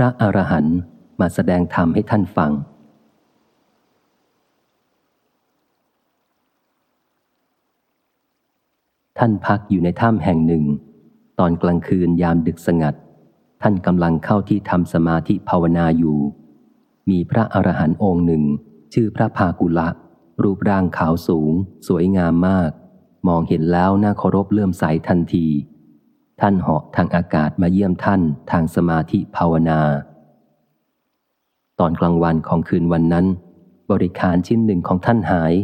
ระอรหันต์มาแสดงธรรมให้ท่านฟัง ท่านพักอยู่ในถ้ำแห่งหนึ่ง ตอนกลางคืนยามดึกสงัด ท่านกำลังเข้าที่ทำสมาธิภาวนาอยู่ มีพระอรหันต์องค์หนึ่ง ชื่อพระภากุละ รูปร่างขาวสูง สวยงามมาก มองเห็นแล้วน่าเคารพเลื่อมใสทันที ท่านเหาะทางอากาศมาเยี่ยมท่านทางสมาธิภาวนา ตอนกลางวันของคืนวันนั้น บริการชิ้นหนึ่งของท่านหาย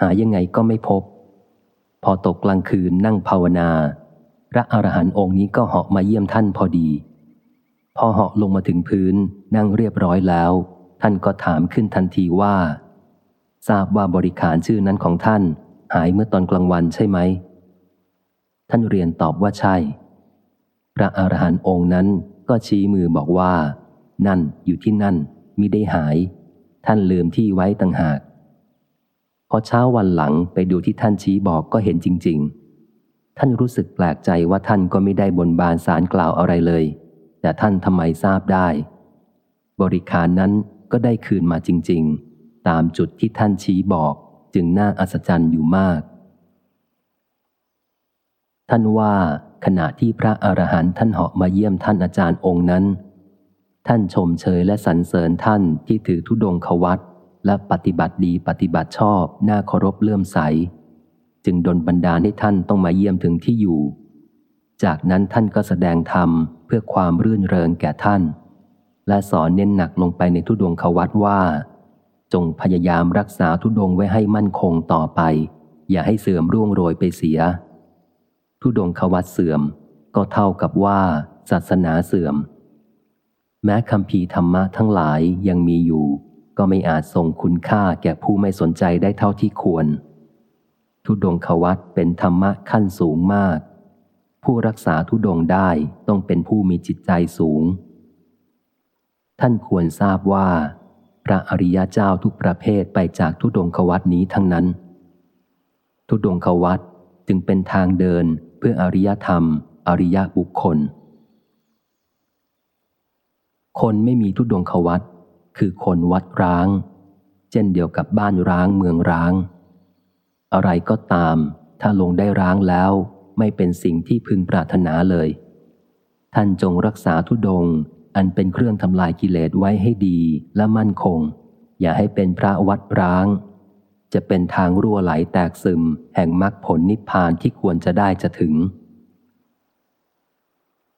หายังไงก็ไม่พบ พอตกกลางคืนนั่งภาวนา พระอรหันต์องค์นี้ก็เหาะมาเยี่ยมท่านพอดี พอเหาะลงมาถึงพื้นนั่งเรียบร้อยแล้ว ท่านก็ถามขึ้นทันทีว่า ทราบว่าบริการชื่อนั้นของท่าน หายเมื่อตอนกลางวันใช่ไหม ท่านเรียนตอบว่าใช่ พระอรหันต์องค์นั้นก็ชี้มือบอกว่า นั่นอยู่ที่นั่นมิได้หาย ท่านลืมที่ไว้ต่างหาก พอเช้าวันหลังไปดูที่ท่านชี้บอกก็เห็นจริง ๆ ท่านรู้สึกแปลกใจว่าท่านก็ไม่ได้บนบานสารกล่าวอะไรเลย แต่ท่านทำไมทราบได้ บริการนั้นก็ได้คืนมาจริง ๆ ตามจุดที่ท่านชี้บอกจึงน่าอัศจรรย์อยู่มาก ท่านว่า ขณะที่พระอรหันต์ท่านเหาะมาเยี่ยมท่านอาจารย์องค์นั้น ท่านชมเชยและสรรเสริญท่านที่ถือธุดงควัตและปฏิบัติดีปฏิบัติชอบน่าเคารพเลื่อมใส จึงดลบันดาลให้ท่านต้องมาเยี่ยมถึงที่อยู่ จากนั้นท่านก็แสดงธรรมเพื่อความรื่นเริงแก่ท่าน และสอนเน้นหนักลงไปในทุดงควัตว่า จงพยายามรักษาทุดงไว้ให้มั่นคงต่อไป อย่าให้เสื่อมร่วงโรยไปเสีย ทุดงควัตเสื่อม ก็เท่ากับว่า ศาสนาเสื่อม แม้คำพีธรรมะทั้งหลายยังมีอยู่ ก็ไม่อาจส่งคุณค่าแก่ผู้ไม่สนใจได้เท่าที่ควร ทุดงควัตเป็นธรรมะขั้นสูงมาก ผู้รักษาทุดงได้ต้องเป็นผู้มีจิตใจสูง ท่านควรทราบว่า พระอริยเจ้าทุกประเภทไปจากทุดงควัตนี้ทั้งนั้น ทุดงควัตจึงเป็นทางเดิน พื่ออริยธรรม อริยบุคคล คนไม่มีทุดงควัตคือคนวัดร้าง เช่นเดียวกับบ้านร้างเมืองร้าง อะไรก็ตาม ถ้าลงได้ร้างแล้ว ไม่เป็นสิ่งที่พึงปรารถนาเลย ท่านจงรักษาทุดง อันเป็นเครื่องทำลายกิเลสไว้ให้ดีและมั่นคง อย่าให้เป็นพระวัดร้าง จะเป็นทางรั่วไหลแตกซึม แห่งมรรคผลนิพพานที่ควรจะได้จะถึง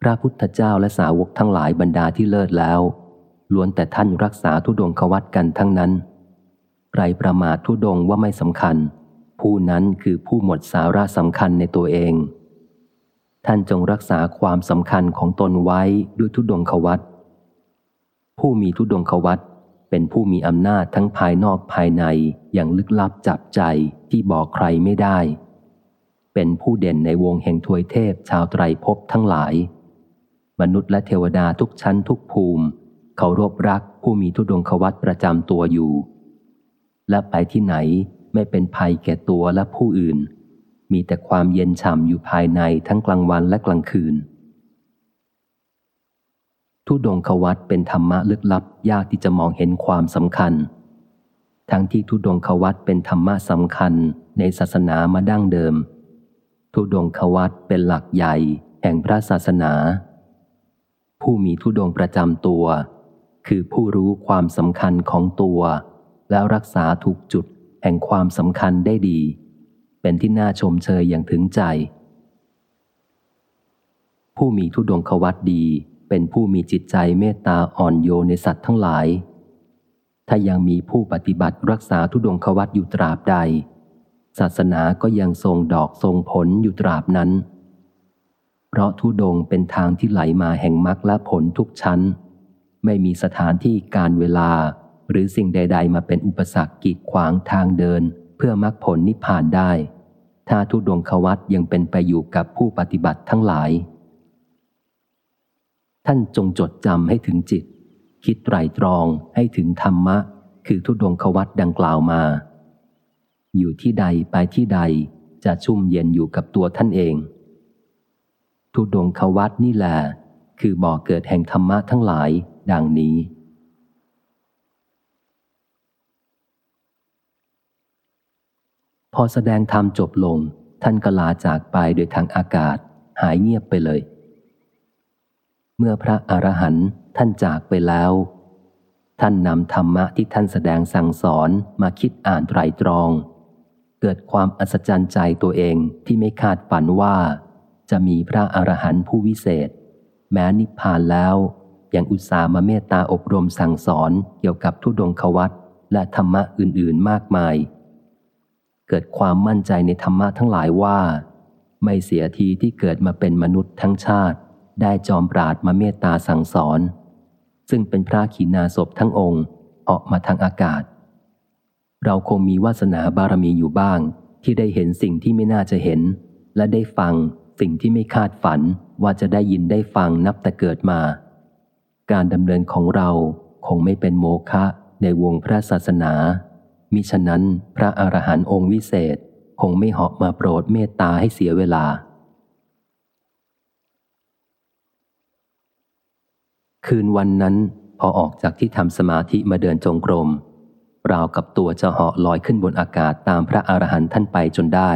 พระพุทธเจ้าและสาวกทั้งหลายบรรดาที่เลิศแล้ว ล้วนแต่ท่านรักษาทุดงควัตกันทั้งนั้นใครประมาททุดงว่าไม่สำคัญ ผู้นั้นคือผู้หมดสาระสำคัญในตัวเอง ท่านจงรักษาความสำคัญของตนไว้ด้วยทุดงควัตผู้มีทุดงควัต เป็นผู้มีอำนาจทั้งภายนอกภายในอย่างลึกลับจับใจที่บอกใครไม่ได้ เป็นผู้เด่นในวงแห่งทวยเทพชาวไตรภพทั้งหลาย มนุษย์และเทวดาทุกชั้นทุกภูมิ เขารบรักผู้มีทุดงควัตประจำตัวอยู่ และไปที่ไหนไม่เป็นภัยแก่ตัวและผู้อื่น มีแต่ความเย็นฉ่ำอยู่ภายในทั้งกลางวันและกลางคืน ทุดงควัตเป็นธรรมะลึกลับยากที่จะมองเห็นความสำคัญ ทั้งที่ทุดงควัตเป็นธรรมะสำคัญในศาสนามาดั้งเดิม ทุดงควัตเป็นหลักใหญ่แห่งพระศาสนา ผู้มีทุดงประจำตัว คือผู้รู้ความสำคัญของตัว แล้วรักษาถูกจุดแห่งความสำคัญได้ดี เป็นที่น่าชมเชยอย่างถึงใจ ผู้มีทุดงควัตดี เป็นผู้มีจิตใจเมตตาอ่อนโยนในสัตว์ทั้งหลาย ถ้ายังมีผู้ปฏิบัติรักษาทุดงควัตอยู่ตราบใด ศาสนาก็ยังทรงดอกทรงผลอยู่ตราบนั้น เพราะทุดงเป็นทางที่ไหลมาแห่งมรรคและผลทุกชั้น ไม่มีสถานที่การเวลา หรือสิ่งใด ๆ มาเป็นอุปสรรคกีดขวางทางเดิน เพื่อมรรคผลนิพพานได้ ถ้าทุดงควัตยังเป็นไปอยู่กับผู้ปฏิบัติทั้งหลาย ท่านจงจดจำให้ถึงจิต คิดไตรตรองให้ถึงธรรมะ คือทุดงควัตดังกล่าวมา อยู่ที่ใดไปที่ใดจะชุ่มเย็นอยู่กับตัวท่านเอง ทุดงควัตนี่แหละคือบ่อเกิดแห่งธรรมะทั้งหลายดังนี้ พอแสดงธรรมจบลง ท่านก็ลาจากไปโดยทางอากาศ หายเงียบไปเลย เมื่อพระอรหันต์ท่านจากไปแล้ว ท่านนำธรรมะที่ท่านแสดงสั่งสอนมาคิดอ่านไตรตรอง เกิดความอัศจรรย์ใจตัวเองที่ไม่คาดฝันว่า จะมีพระอรหันต์ผู้วิเศษ แม้นิพพานแล้ว ยังอุตส่าห์มาเมตตาอบรมสั่งสอนเกี่ยวกับทุดงควัตและธรรมะอื่นๆมากมาย เกิดความมั่นใจในธรรมะทั้งหลายว่า ไม่เสียทีที่เกิดมาเป็นมนุษย์ทั้งชาติ ได้จอมปราดมาเมตตาสั่งสอน ซึ่งเป็นพระขีณาสพทั้งองค์ออกมาทางอากาศ เราคงมีวาสนาบารมีอยู่บ้าง ที่ได้เห็นสิ่งที่ไม่น่าจะเห็น และได้ฟังสิ่งที่ไม่คาดฝันว่าจะได้ยินได้ฟังนับแต่เกิดมา การดำเนินของเราคงไม่เป็นโมฆะในวงพระศาสนา มิฉะนั้นพระอรหันต์องค์วิเศษ คงไม่เหาะมาโปรดเมตตาให้เสียเวลา คืนวันนั้นพอออกจากที่ทำสมาธิมาเดินจงกรม ราวกับตัวจะเหาะลอยขึ้นบนอากาศตามพระอรหันต์ท่านไปจนได้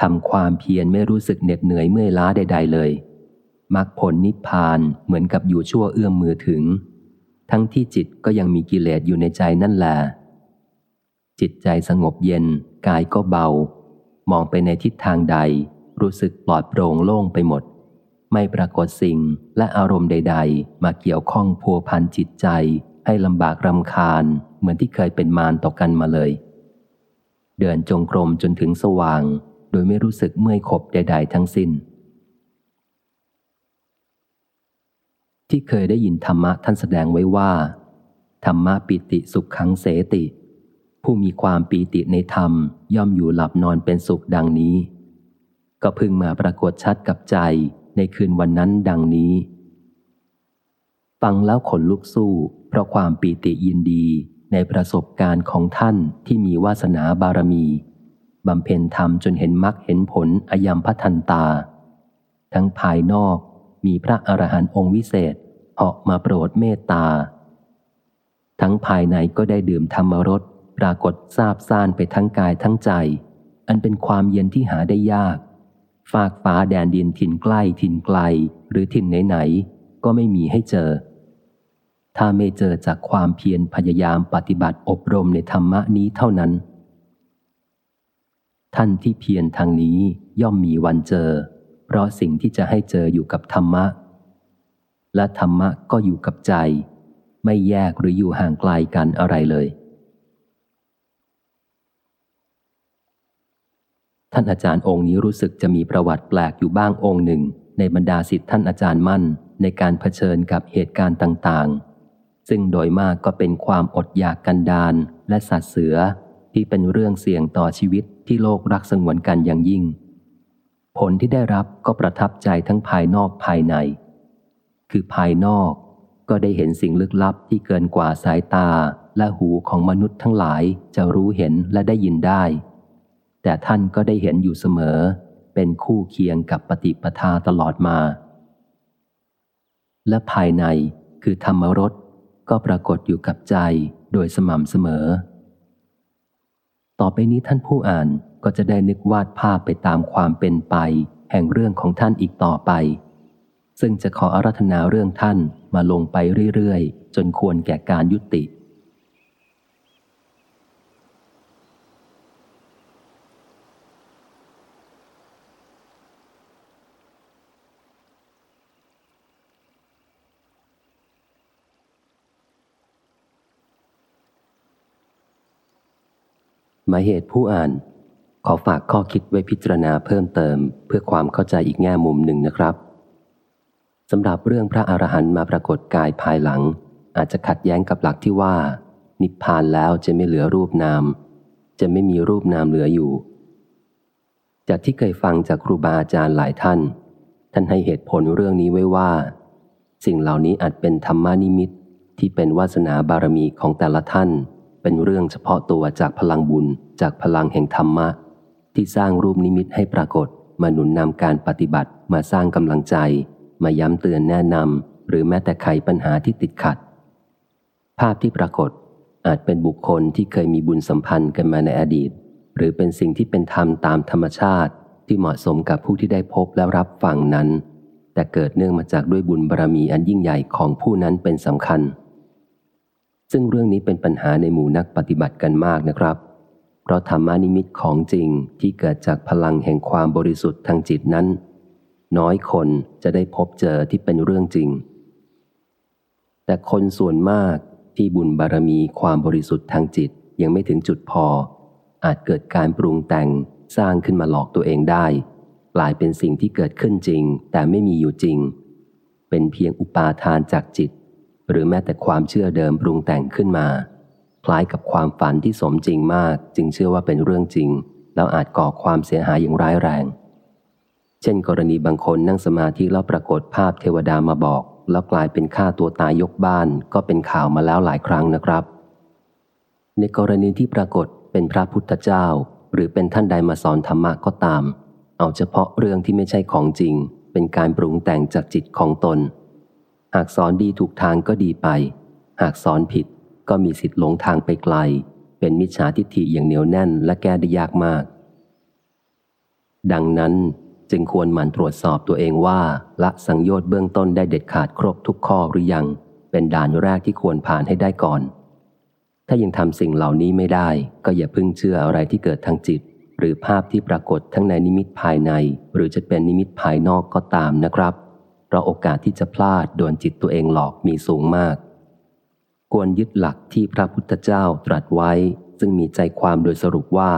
ทำความเพียรไม่รู้สึกเหน็ดเหนื่อยเมื่อยล้าใด ๆ เลยมรรคผลนิพพานเหมือนกับอยู่ชั่วเอื้อมมือถึง ทั้งที่จิตก็ยังมีกิเลสอยู่ในใจนั่นแหละจิตใจสงบเย็น กายก็เบา มองไปในทิศทางใด รู้สึกปลอดโปร่งโล่งไปหมด ไม่ปรากฏสิ่งและอารมณ์ใด ๆ มาเกี่ยวข้องพัวพันจิตใจ ให้ลำบากรำคาญ เหมือนที่เคยเป็นมารต่อกันมาเลย เดินจงกรมจนถึงสว่าง โดยไม่รู้สึกเมื่อยขบใด ๆ ทั้งสิ้น ที่เคยได้ยินธรรมะท่านแสดงไว้ว่า ธรรมะปิติสุขขังเสติ ผู้มีความปีติในธรรมย่อมอยู่หลับนอนเป็นสุขดังนี้ ก็พึงมาปรากฏชัดกับใจ ในคืนวันนั้นดังนี้ ฟังแล้วขนลุกสู้ เพราะความปีติยินดีในประสบการณ์ของท่านที่มีวาสนาบารมีบำเพ็ญธรรมจนเห็นมรรคเห็นผลอายมพัทันตา ทั้งภายนอกมีพระอรหันต์องค์วิเศษออกมาโปรดเมตตา ทั้งภายในก็ได้ดื่มธรรมรสปรากฏทราบซ่านไปทั้งกายทั้งใจ อันเป็นความเย็นที่หาได้ยาก ฝากฟ้าแดนดินถิ่นใกล้ถิ่นไกลหรือถิ่นไหนๆก็ไม่มีให้เจอ ถ้าไม่เจอจากความเพียรพยายามปฏิบัติอบรมในธรรมะนี้เท่านั้น ท่านที่เพียรทางนี้ย่อมมีวันเจอ เพราะสิ่งที่จะให้เจออยู่กับธรรมะ และธรรมะก็อยู่กับใจ ไม่แยกหรืออยู่ห่างไกลกันอะไรเลย ท่านอาจารย์องค์นี้รู้สึกจะมีประวัติแปลกอยู่บ้างองค์หนึ่ง ในบรรดาสิทธิท่านอาจารย์มั่น ในการเผชิญกับเหตุการณ์ต่างๆ ซึ่งโดยมากก็เป็นความอดอยากกันดานและสัตว์เสือ ที่เป็นเรื่องเสี่ยงต่อชีวิตที่โลกรักสงวนกันอย่างยิ่ง ผลที่ได้รับก็ประทับใจทั้งภายนอกภายใน คือภายนอกก็ได้เห็นสิ่งลึกลับที่เกินกว่าสายตาและหูของมนุษย์ทั้งหลายจะรู้เห็นและได้ยินได้ แต่ท่านก็ได้เห็นอยู่เสมอ เป็นคู่เคียงกับปฏิปทาตลอดมา และภายในคือธรรมรสก็ปรากฏอยู่กับใจโดยสม่ำเสมอ ต่อไปนี้ท่านผู้อ่านก็จะได้นึกวาดภาพไปตามความเป็นไป แห่งเรื่องของท่านอีกต่อไป ซึ่งจะขออารัธนาเรื่องท่านมาลงไปเรื่อย ๆ จนควรแก่การยุติ หมายเหตุผู้อ่าน ขอฝากข้อคิดไว้พิจารณาเพิ่มเติม เพื่อความเข้าใจอีกแง่มุมหนึ่งนะครับสำหรับเรื่องพระอรหันต์มาปรากฏกายภายหลัง อาจจะขัดแย้งกับหลักที่ว่า นิพพานแล้วจะไม่เหลือรูปนาม จะไม่มีรูปนามเหลืออยู่ จากที่เคยฟังจากครูบาอาจารย์หลายท่าน ท่านให้เหตุผลเรื่องนี้ไว้ว่า สิ่งเหล่านี้อาจเป็นธรรมานิมิตที่เป็นวาสนาบารมีของแต่ละท่าน เป็นเรื่องเฉพาะตัวจากพลังบุญจากพลังแห่งธรรมะ ที่สร้างรูปนิมิตให้ปรากฏ มาหนุนนำการปฏิบัติมาสร้างกำลังใจ มาย้ำเตือนแนะนำหรือแม้แต่ไขปัญหาที่ติดขัด ภาพที่ปรากฏอาจเป็นบุคคลที่เคยมีบุญสัมพันธ์กันมาในอดีต หรือเป็นสิ่งที่เป็นธรรมตามธรรมชาติที่เหมาะสมกับผู้ที่ได้พบและรับฟังนั้น แต่เกิดเนื่องมาจากด้วยบุญบารรมีอันยิ่งใหญ่ของผู้นั้นเป็นสำคัญ ซึ่งเรื่องนี้เป็นปัญหาในหมู่นักปฏิบัติกันมากนะครับ เพราะธรรมานิมิตของจริงที่เกิดจากพลังแห่งความบริสุทธิ์ทางจิตนั้น น้อยคนจะได้พบเจอที่เป็นเรื่องจริง แต่คนส่วนมากที่บุญบารมีความบริสุทธิ์ทางจิตยังไม่ถึงจุดพอ อาจเกิดการปรุงแต่งสร้างขึ้นมาหลอกตัวเองได้ กลายเป็นสิ่งที่เกิดขึ้นจริง แต่ไม่มีอยู่จริง เป็นเพียงอุปาทานจากจิต หรือแม้แต่ความเชื่อเดิมปรุงแต่งขึ้นมา คล้ายกับความฝันที่สมจริงมาก จึงเชื่อว่าเป็นเรื่องจริง แล้วอาจก่อความเสียหายอย่างร้ายแรง เช่น กรณีบางคนนั่งสมาธิแล้วปรากฏภาพเทวดามาบอก แล้วกลายเป็นฆ่าตัวตายยกบ้าน ก็เป็นข่าวมาแล้วหลายครั้งนะครับ ในกรณีที่ปรากฏเป็นพระพุทธเจ้า หรือเป็นท่านใดมาสอนธรรมะก็ตาม เอาเฉพาะเรื่องที่ไม่ใช่ของจริง เป็นการปรุงแต่งจากจิตของตน หากสอนดีถูกทางก็ดีไป หากสอนผิดก็มีสิทธิ์หลงทางไปไกล เป็นมิจฉาทิฏฐิอย่างเหนียวแน่นและแก้ได้ยากมาก ดังนั้นจึงควรหมั่นตรวจสอบตัวเองว่าละสังโยชน์เบื้องต้นได้เด็ดขาดครบทุกข้อหรือยัง เป็นด่านแรกที่ควรผ่านให้ได้ก่อน ถ้ายังทำสิ่งเหล่านี้ไม่ได้ ก็อย่าพึ่งเชื่ออะไรที่เกิดทางจิต หรือภาพที่ปรากฏทั้งในนิมิตภายใน หรือจะเป็นนิมิตภายนอกก็ตามนะครับ เพราะโอกาสที่จะพลาดโดนจิตตัวเองหลอกมีสูงมาก ควรยึดหลักที่พระพุทธเจ้าตรัสไว้ ซึ่งมีใจความโดยสรุปว่า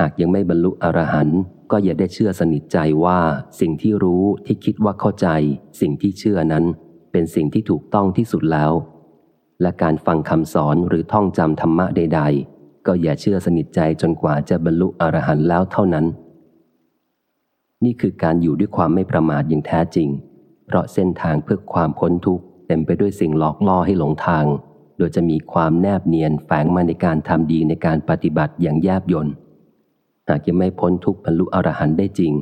หากยังไม่บรรลุอรหันต์ก็อย่าได้เชื่อสนิทใจว่าสิ่งที่รู้ที่คิดว่าเข้าใจ สิ่งที่เชื่อนั้น เป็นสิ่งที่ถูกต้องที่สุดแล้ว และการฟังคำสอนหรือท่องจำธรรมะใด ๆ ก็อย่าเชื่อสนิทใจจนกว่าจะบรรลุอรหันต์แล้วเท่านั้น นี่คือการอยู่ด้วยความไม่ประมาทอย่างแท้จริง เพราะเส้นทางเพื่อความพ้นทุกข์เต็มไปด้วยสิ่งหลอกล่อให้หลงทาง โดยจะมีความแนบเนียนแฝงมาในการทำดีในการปฏิบัติอย่างแยบยนต์หากยังไม่พ้นทุกข์บรรลุอรหันต์ได้จริง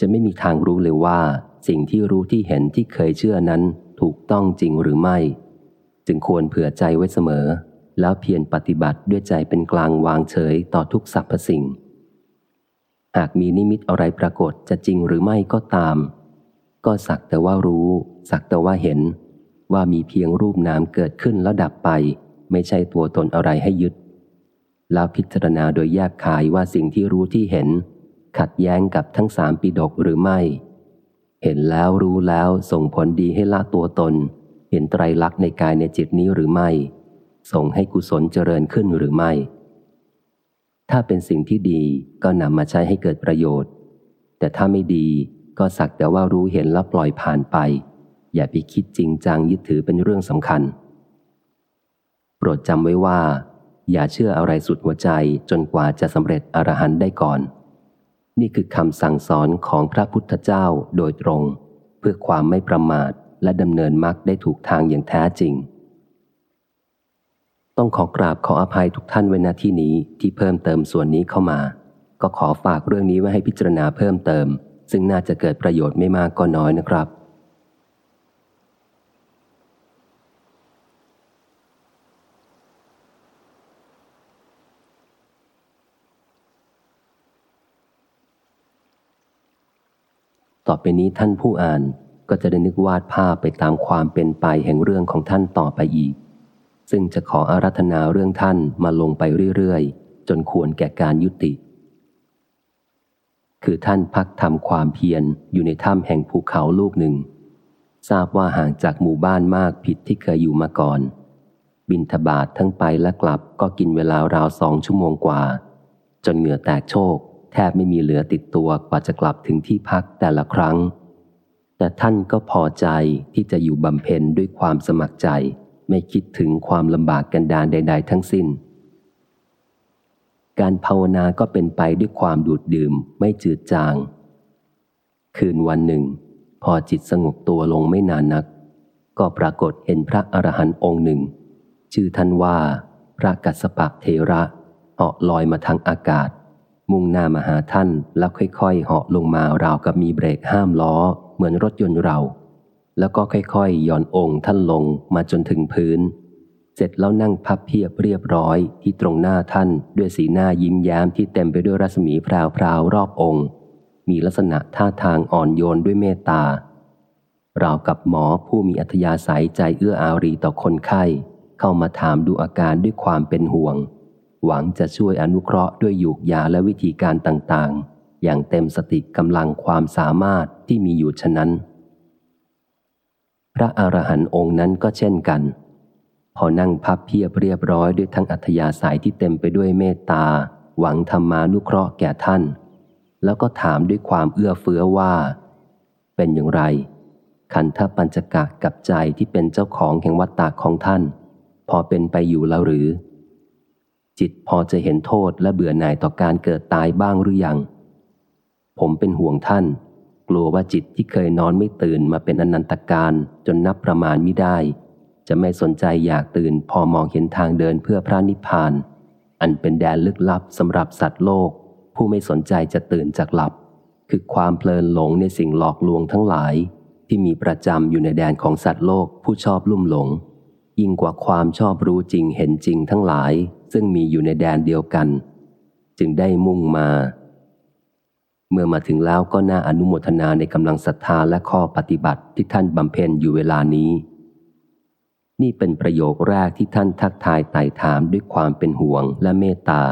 จะไม่มีทางรู้เลยว่า สิ่งที่รู้ที่เห็นที่เคยเชื่อนั้นถูกต้องจริงหรือไม่ จึงควรเผื่อใจไว้เสมอ แล้วเพียรปฏิบัติด้วยใจเป็นกลางวางเฉยต่อทุกสรรพสิ่ง หากมีนิมิตอะไรปรากฏจะจริงหรือไม่ก็ตาม ก็สักแต่ว่ารู้ สักแต่ว่าเห็น ว่ามีเพียงรูปนามเกิดขึ้นแล้วดับไป ไม่ใช่ตัวตนอะไรให้ยึด แล้วพิจารณาโดยแยกขายว่าสิ่งที่รู้ที่เห็น ขัดแย้งกับทั้งสามปีดกหรือไม่ เห็นแล้วรู้แล้วส่งผลดีให้ละตัวตน เห็นไตรลักษณ์ในกายในจิตนี้หรือไม่ ส่งให้กุศลเจริญขึ้นหรือไม่ ถ้าเป็นสิ่งที่ดีก็นำมาใช้ให้เกิดประโยชน์ แต่ถ้าไม่ดี ก็สักแต่ว่ารู้เห็นแล้วปล่อยผ่านไป อย่าไปคิดจริงจังยึดถือเป็นเรื่องสำคัญ โปรดจำไว้ว่า อย่าเชื่ออะไรสุดหัวใจจนกว่าจะสำเร็จอรหันต์ได้ก่อน นี่คือคำสั่งสอนของพระพุทธเจ้าโดยตรง เพื่อความไม่ประมาทและดำเนินมรรคได้ถูกทางอย่างแท้จริง ต้องขอกราบขออภัยทุกท่านไว้ณที่นี้ที่เพิ่มเติมส่วนนี้เข้ามา ก็ขอฝากเรื่องนี้ไว้ให้พิจารณาเพิ่มเติม ซึ่งน่าจะเกิดประโยชน์ไม่มากก็น้อยนะครับ ต่อไปนี้ท่านผู้อ่านก็จะได้นึกวาดภาพไปตามความเป็นไปแห่งเรื่องของท่านต่อไปอีก ซึ่งจะขออารัธนาเรื่องท่านมาลงไปเรื่อยๆ จนควรแก่การยุติ คือท่านพักทำความเพียรอยู่ในถ้ำแห่งภูเขาลูกหนึ่ง ทราบว่าห่างจากหมู่บ้านมากผิดที่เคยอยู่มาก่อน บินทบาททั้งไปและกลับก็กินเวลาราวสองชั่วโมงกว่า จนเหงื่อแตกโชก แทบไม่มีเหลือติดตัวกว่าจะกลับถึงที่พักแต่ละครั้ง แต่ท่านก็พอใจที่จะอยู่บำเพ็ญด้วยความสมัครใจ ไม่คิดถึงความลำบากกันดานใด ๆ ทั้งสิ้น การภาวนาก็เป็นไปด้วยความดูดดื่มไม่จืดจาง คืนวันหนึ่ง พอจิตสงบตัวลงไม่นานนัก ก็ปรากฏเห็นพระอรหันต์องค์หนึ่ง ชื่อท่านว่า พระกัสสปะเทระเหาะลอยมาทางอากาศ มุ่งหน้ามาหาท่านแล้วค่อยๆเหาะลงมาราวกับมีเบรกห้ามล้อ เหมือนรถยนต์เรา แล้วก็ค่อยๆย่อนองค์ท่านลงมาจนถึงพื้น เสร็จแล้วนั่งพับเพียบเรียบร้อยที่ตรงหน้าท่านด้วยสีหน้ายิ้มแย้มที่เต็มไปด้วยรัศมีพราวพราวรอบองค์ มีลักษณะท่าทางอ่อนโยนด้วยเมตตาราวกับหมอผู้มีอัธยาศัยใจเอื้ออารีต่อคนไข้ เข้ามาถามดูอาการด้วยความเป็นห่วง หวังจะช่วยอนุเคราะห์ด้วยยูกยาและวิธีการต่างๆ อย่างเต็มสติกำลังความสามารถที่มีอยู่ฉะนั้น พระอรหันต์องค์นั้นก็เช่นกัน พอนั่งพับเพียบเรียบร้อยด้วยทั้งอัธยาศัยที่เต็มไปด้วยเมตตา หวังธรรมานุเคราะห์แก่ท่าน แล้วก็ถามด้วยความเอื้อเฟื้อว่า เป็นอย่างไร ขันธปัญจกะกับใจที่เป็นเจ้าของแห่งวัตตาของท่าน พอเป็นไปอยู่แล้วหรือ จิตพอจะเห็นโทษและเบื่อหน่ายต่อการเกิดตายบ้างหรือยัง ผมเป็นห่วงท่าน กลัวว่าจิตที่เคยนอนไม่ตื่นมาเป็นอนันตการจนนับประมาณไม่ได้ จะไม่สนใจอยากตื่นพอมองเห็นทางเดินเพื่อพระนิพพาน อันเป็นแดนลึกลับสำหรับสัตว์โลก ผู้ไม่สนใจจะตื่นจากหลับ คือความเพลินหลงในสิ่งหลอกลวงทั้งหลาย ที่มีประจำอยู่ในแดนของสัตว์โลกผู้ชอบลุ่มหลง ยิ่งกว่าความชอบรู้จริงเห็นจริงทั้งหลาย ซึ่งมีอยู่ในแดนเดียวกัน จึงได้มุ่งมา เมื่อมาถึงแล้วก็น่าอนุโมทนาในกำลังศรัทธาและข้อปฏิบัติที่ท่านบำเพ็ญอยู่เวลานี้ นี่เป็นประโยคแรกที่ท่านทักทายไต่ถามด้วยความเป็นห่วงและเมตตา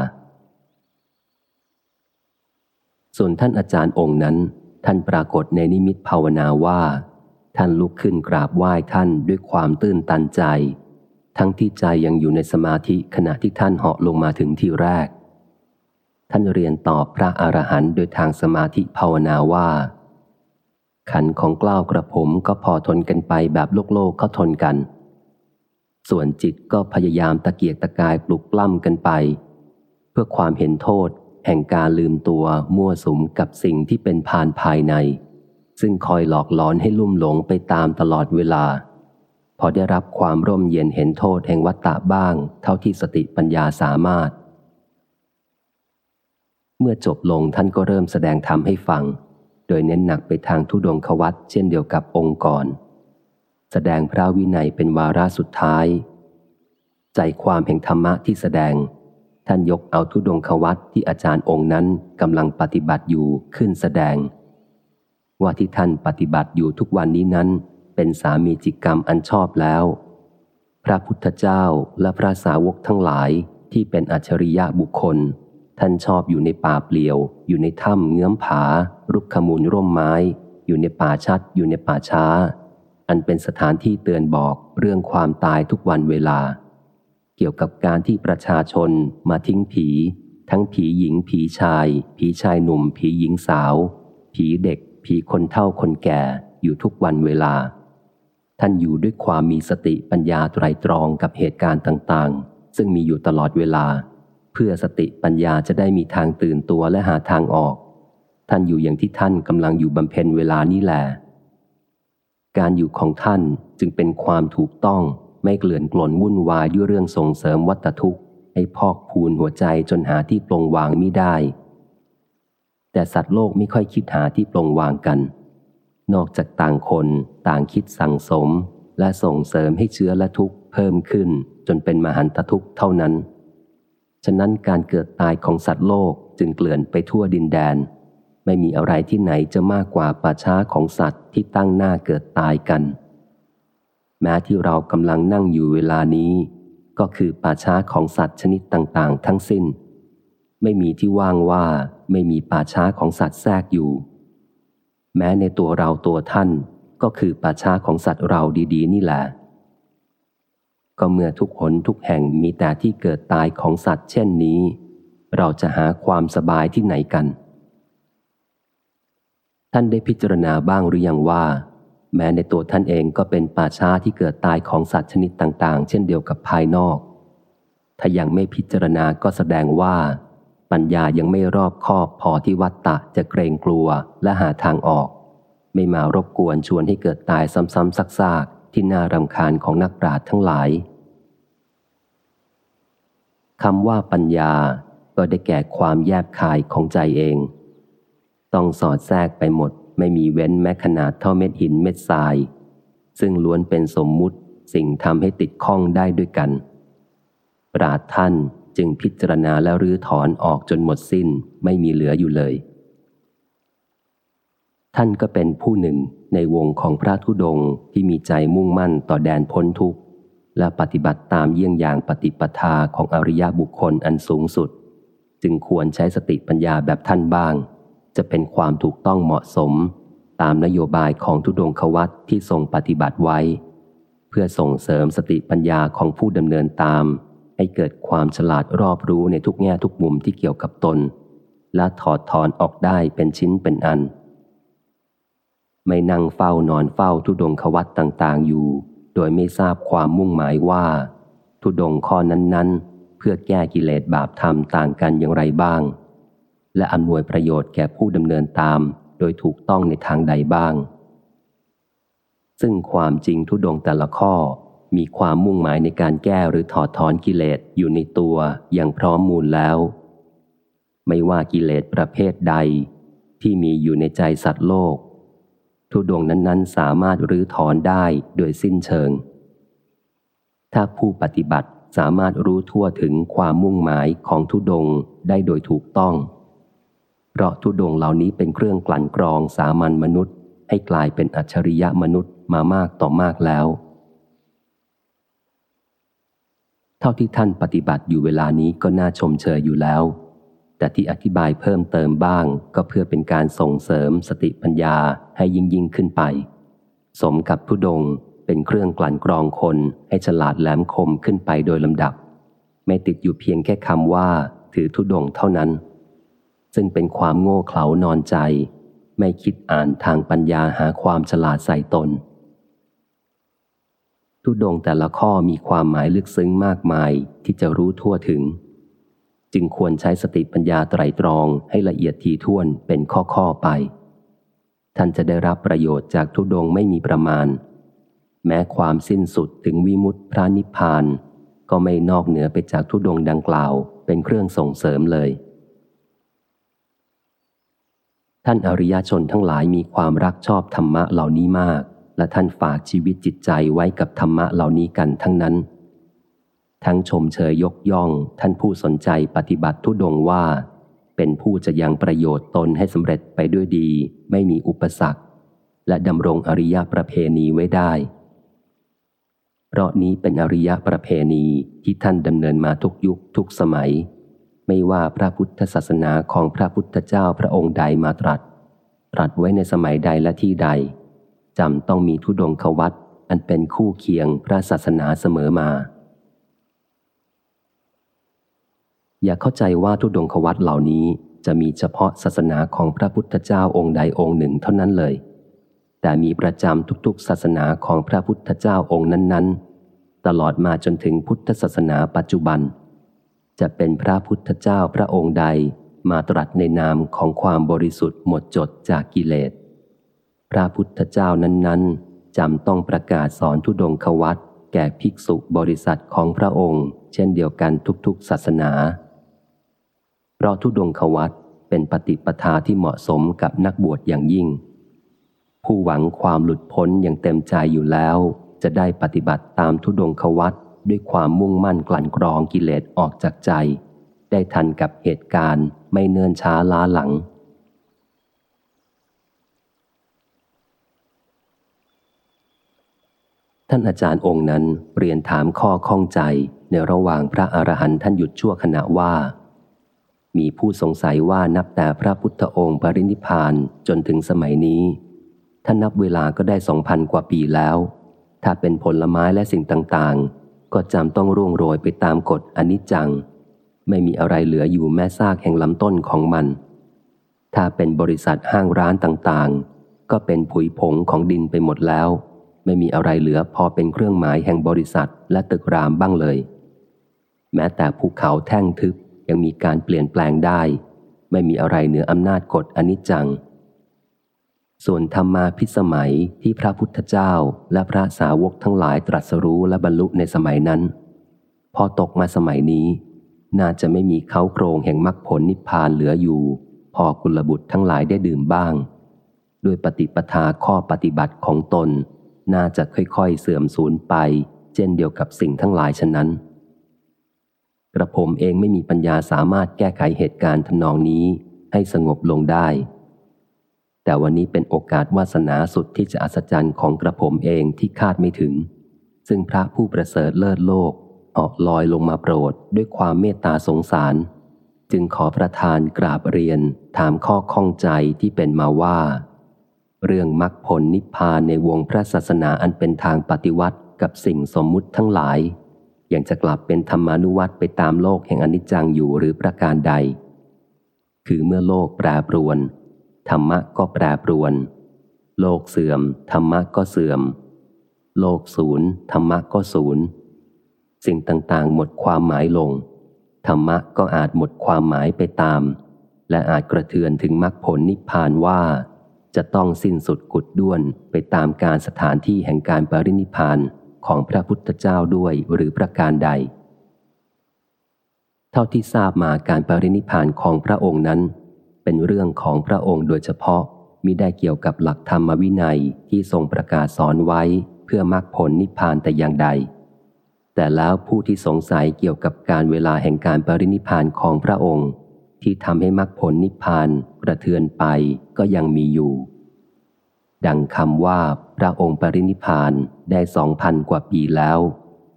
ส่วนท่านอาจารย์องค์นั้น ท่านปรากฏในนิมิตภาวนาว่า ท่านลุกขึ้นกราบไหว้ท่านด้วยความตื้นตันใจ ทั้งที่ใจยังอยู่ในสมาธิขณะที่ท่านเหาะลงมาถึงที่แรก ท่านเรียนตอบพระอรหันต์โดยทางสมาธิภาวนาว่า ขันของกล้าวกระผมก็พอทนกันไปแบบโลกโลกเขาทนกัน ส่วนจิตก็พยายามตะเกียกตะกายปลุกปล้ำกันไป เพื่อความเห็นโทษ แห่งการลืมตัวมั่วสุมกับสิ่งที่เป็นผ่านภายใน ซึ่งคอยหลอกหลอนให้ลุ่มหลงไปตามตลอดเวลา พอได้รับความร่มเย็นเห็นโทษแห่งวัตตะบ้าง เท่าที่สติปัญญาสามารถ เมื่อจบลงท่านก็เริ่มแสดงธรรมให้ฟัง โดยเน้นหนักไปทางทุดงควัตเช่นเดียวกับองค์ก่อน แสดงพระวินัยเป็นวาระสุดท้าย ใจความแห่งธรรมะที่แสดง ท่านยกเอาทุดงควัตที่อาจารย์องค์นั้นกำลังปฏิบัติอยู่ขึ้นแสดง ว่าที่ท่านปฏิบัติอยู่ทุกวันนี้นั้น เป็นสามีจิกรรมอันชอบแล้ว พระพุทธเจ้าและพระสาวกทั้งหลายที่เป็นอัจฉริยะบุคคล ท่านชอบอยู่ในป่าเปลี่ยว อยู่ในถ้ำเงื้อมผา รุกขมูลร่มไม้ อยู่ในป่าชัด อยู่ในป่าช้า อันเป็นสถานที่เตือนบอกเรื่องความตายทุกวันเวลา เกี่ยวกับการที่ประชาชนมาทิ้งผี ทั้งผีหญิง ผีชาย ผีชายหนุ่ม ผีหญิงสาว ผีเด็ก ผีคนเฒ่าคนแก่อยู่ทุกวันเวลา ท่านอยู่ด้วยความมีสติปัญญาไตรตรองกับเหตุการณ์ต่างๆ ซึ่งมีอยู่ตลอดเวลา เพื่อสติปัญญาจะได้มีทางตื่นตัวและหาทางออก ท่านอยู่อย่างที่ท่านกำลังอยู่บำเพ็ญเวลานี้แหละ การอยู่ของท่านจึงเป็นความถูกต้องไม่เกลื่อนกลนวุ่นวายด้วยเรื่องส่งเสริมวัตทุกข์ให้พอกพูนหัวใจจนหาที่ปลงวางไม่ได้ แต่สัตว์โลกไม่ค่อยคิดหาที่ปลงวางกัน นอกจากต่างคนต่างคิดสั่งสม และส่งเสริมให้เชื้อและทุกข์เพิ่มขึ้นจนเป็นมหันตทุกข์เท่านั้น ฉะนั้นการเกิดตายของสัตว์โลกจึงเกลื่อนไปทั่วดินแดน ไม่มีอะไรที่ไหนจะมากกว่าป่าช้าของสัตว์ที่ตั้งหน้าเกิดตายกัน แม้ที่เรากำลังนั่งอยู่เวลานี้ ก็คือป่าช้าของสัตว์ชนิดต่างๆ ทั้งสิ้น ไม่มีที่ว่างว่าไม่มีป่าช้าของสัตว์แทรกอยู่ แม้ในตัวเราตัวท่านก็คือป่าช้าของสัตว์เราดีๆ นี่แหละ ก็เมื่อทุกหนทุกแห่งมีแต่ที่เกิดตายของสัตว์เช่นนี้ เราจะหาความสบายที่ไหนกัน ท่านได้พิจารณาบ้างหรือยังว่า แม้ในตัวท่านเองก็เป็นป่าช้าที่เกิดตายของสัตว์ชนิดต่าง ๆ เช่นเดียวกับภายนอก ถ้ายังไม่พิจารณาก็แสดงว่า ปัญญายังไม่รอบคอบพอที่วัตตะจะเกรงกลัวและหาทางออก ไม่มารบกวนชวนให้เกิดตายซ้ำๆซักๆที่น่ารำคาญของนักปราชญ์ทั้งหลายคำว่าปัญญาก็ได้แก่ความแยบคายของใจเอง ต้องสอดแทรกไปหมด ไม่มีเว้นแม้ขนาดเท่าเม็ดหินเม็ดทราย ซึ่งล้วนเป็นสมมุติสิ่งทำให้ติดข้องได้ด้วยกัน ปราดท่านจึงพิจารณาและรื้อถอนออกจนหมดสิ้นไม่มีเหลืออยู่เลย ท่านก็เป็นผู้หนึ่งในวงของพระธุดงที่มีใจมุ่งมั่นต่อแดนพ้นทุกข์ และปฏิบัติตามเยี่ยงอย่างปฏิปทาของอริยบุคคลอันสูงสุด จึงควรใช้สติปัญญาแบบท่านบ้าง จะเป็นความถูกต้องเหมาะสม ตามนโยบายของทุดงควัตที่ทรงปฏิบัติไว้ เพื่อส่งเสริมสติปัญญาของผู้ดำเนินตาม ให้เกิดความฉลาดรอบรู้ในทุกแง่ทุกมุมที่เกี่ยวกับตน และถอดถอนออกได้เป็นชิ้นเป็นอัน ไม่นั่งเฝ้านอนเฝ้าทุดงควัตต่างๆ อยู่ โดยไม่ทราบความมุ่งหมายว่า ทุดงข้อนั้นๆ เพื่อแก้กิเลสบาปธรรมต่างกันอย่างไรบ้าง และอำนวยประโยชน์แก่ผู้ดำเนินตาม โดยถูกต้องในทางใดบ้าง ซึ่งความจริงทุดงแต่ละข้อมีความมุ่งหมายในการแก้หรือถอดถอนกิเลสอยู่ในตัวอย่างพร้อมมูลแล้ว ไม่ว่ากิเลสประเภทใด ที่มีอยู่ในใจสัตว์โลก ทุดงนั้นๆ สามารถรื้อถอนได้โดยสิ้นเชิง ถ้าผู้ปฏิบัติสามารถรู้ทั่วถึงความมุ่งหมายของทุดงได้โดยถูกต้อง เพราะทุดงเหล่านี้เป็นเครื่องกลั่นกรองสามัญมนุษย์ ให้กลายเป็นอัจฉริยะมนุษย์มามากต่อมากแล้ว เท่าที่ท่านปฏิบัติอยู่เวลานี้ก็น่าชมเชยอยู่แล้ว แต่ที่อธิบายเพิ่มเติมบ้างก็เพื่อเป็นการส่งเสริมสติปัญญาให้ยิ่งยิ่งขึ้นไป สมกับทุดงเป็นเครื่องกลั่นกรองคนให้ฉลาดแหลมคมขึ้นไปโดยลำดับ ไม่ติดอยู่เพียงแค่คำว่า ถือทุดงเท่านั้น ซึ่งเป็นความโง่เขลานอนใจ ไม่คิดอ่านทางปัญญาหาความฉลาดใส่ตน ทุดงแต่ละข้อมีความหมายลึกซึ้งมากมายที่จะรู้ทั่วถึง จึงควรใช้สติปัญญาไตรตรองให้ละเอียดทีท่วนเป็นข้อๆไป ท่านจะได้รับประโยชน์จากทุดงไม่มีประมาณ แม้ความสิ้นสุดถึงวิมุตติพระนิพพาน ก็ไม่นอกเหนือไปจากทุดงดังกล่าวเป็นเครื่องส่งเสริมเลย ท่านอริยชนทั้งหลายมีความรักชอบธรรมะเหล่านี้มาก และท่านฝากชีวิตจิตใจไว้กับธรรมะเหล่านี้กันทั้งนั้น ทั้งชมเชยยกย่อง ท่านผู้สนใจปฏิบัติทุดงว่า เป็นผู้จะยังประโยชน์ตนให้สำเร็จไปด้วยดี ไม่มีอุปสรรค และดำรงอริยประเพณีไว้ได้ เพราะนี้เป็นอริยประเพณีที่ท่านดำเนินมาทุกยุคทุกสมัย ไม่ว่าพระพุทธศาสนาของพระพุทธเจ้าพระองค์ใดมาตรัส ตรัสไว้ในสมัยใดและที่ใดจำต้องมีทุดงควัตอันเป็นคู่เคียงพระศาสนาเสมอมา อย่าเข้าใจว่าทุดงควัตเหล่านี้จะมีเฉพาะศาสนาของพระพุทธเจ้าองค์ใดองค์หนึ่งเท่านั้นเลย แต่มีประจำทุกๆ ศาสนาของพระพุทธเจ้าองค์นั้น ๆ ตลอดมาจนถึงพุทธศาสนาปัจจุบัน จะเป็นพระพุทธเจ้าพระองค์ใดมาตรัสในนามของความบริสุทธิ์หมดจดจากกิเลส พระพุทธเจ้านั้นๆจำต้องประกาศสอนทุดงควัตแก่ภิกษุบริษัทของพระองค์ เช่นเดียวกันทุกๆศาสนา เพราะทุดงควัตเป็นปฏิปทาที่เหมาะสมกับนักบวชอย่างยิ่ง ผู้หวังความหลุดพ้นอย่างเต็มใจอยู่แล้ว จะได้ปฏิบัติตามทุดงควัต ด้วยความมุ่งมั่นกลั่นกรองกิเลสออกจากใจ ได้ทันกับเหตุการณ์ไม่เนื่นช้าล้าหลัง ท่านอาจารย์องค์นั้นเรียนถามข้อข้องใจในระหว่างพระอรหันต์ท่านหยุดชั่วขณะว่า มีผู้สงสัยว่านับแต่พระพุทธองค์ปรินิพานจนถึงสมัยนี้ท่านนับเวลาก็ได้สองพันกว่าปีแล้ว ถ้าเป็นผลไม้และสิ่งต่าง ก็จำต้องร่วงโรยไปตามกฎอนิจจัง ไม่มีอะไรเหลืออยู่แม้ซากแห่งลำต้นของมัน ถ้าเป็นบริษัทห้างร้านต่างๆ ก็เป็นผุยผงของดินไปหมดแล้ว ไม่มีอะไรเหลือพอเป็นเครื่องหมายแห่งบริษัทและตึกรามบ้างเลย แม้แต่ภูเขาแท่งทึบยังมีการเปลี่ยนแปลงได้ ไม่มีอะไรเหนืออำนาจกฎอนิจจัง ส่วนธรรมาพิสมัยที่พระพุทธเจ้าและพระสาวกทั้งหลายตรัสรู้และบรรลุในสมัยนั้น พอตกมาสมัยนี้ น่าจะไม่มีเขาโครงแห่งมรรคผลนิพพานเหลืออยู่ พอกุลบุตรทั้งหลายได้ดื่มบ้าง ด้วยปฏิปทาข้อปฏิบัติของตน น่าจะค่อยๆเสื่อมสูญไป เช่นเดียวกับสิ่งทั้งหลายฉะนั้น กระผมเองไม่มีปัญญาสามารถแก้ไขเหตุการณ์ทำนองนี้ให้สงบลงได้ แต่วันนี้เป็นโอกาสวาสนาสุดที่จะอัศจรรย์ของกระผมเองที่คาดไม่ถึง ซึ่งพระผู้ประเสริฐเลิศโลกออกลอยลงมาโปรดด้วยความเมตตาสงสาร จึงขอประทานกราบเรียนถามข้อข้องใจที่เป็นมาว่า เรื่องมรรคผลนิพพานในวงพระศาสนาอันเป็นทางปฏิวัติกับสิ่งสมมุติทั้งหลาย ยังจะกลับเป็นธรรมานุวัตไปตามโลกแห่งอนิจจังอยู่หรือประการใด คือเมื่อโลกแปรปรวน ธรรมะก็แปรปรวน โลกเสื่อม ธรรมะก็เสื่อม โลกศูนย์ธรรมะก็ศูนย์ สิ่งต่างๆ หมดความหมายลง ธรรมะก็อาจหมดความหมายไปตาม และอาจกระเทือนถึงมรรคผลนิพพานว่า จะต้องสิ้นสุดกุดด้วนไปตามการสถานที่แห่งการปรินิพพานของพระพุทธเจ้าด้วยหรือประการใด เท่าที่ทราบมาการปรินิพานของพระองค์นั้น เป็นเรื่องของพระองค์โดยเฉพาะมิได้เกี่ยวกับหลักธรรมวินัยที่ทรงประกาศสอนไว้เพื่อมรรคผลนิพพานแต่อย่างใด แต่แล้วผู้ที่สงสัยเกี่ยวกับการเวลาแห่งการปรินิพานของพระองค์ ที่ทำให้มรรคผลนิพพานกระเทือนไปก็ยังมีอยู่ ดังคำว่าพระองค์ปรินิพานได้สองพันกว่าปีแล้ว